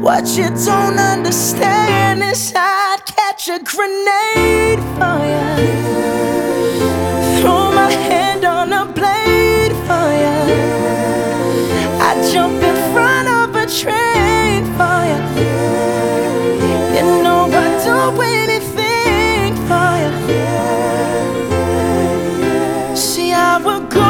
What you don't understand is I'd catch a grenade for you. Throw my hand on a blade for you. I'd jump in front of a train for you. You know I'd do anything for you. See, I will go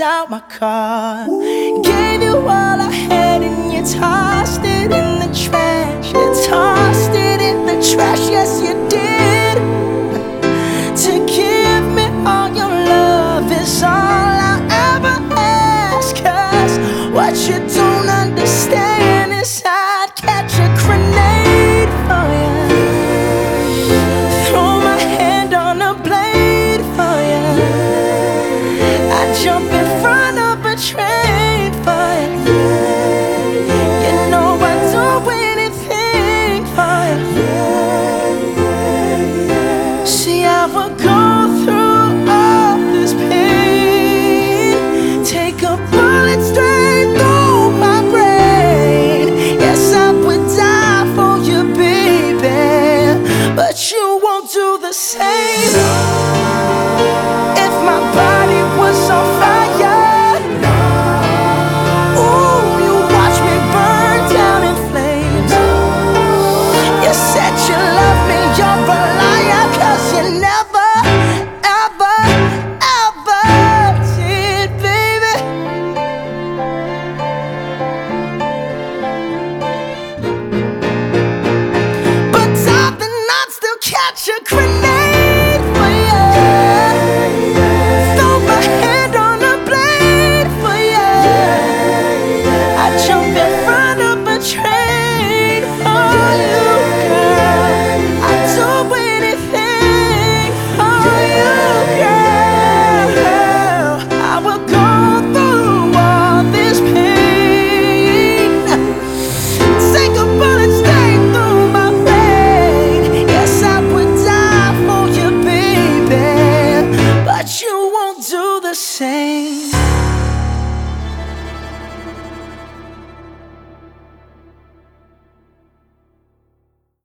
out my car. Gave you all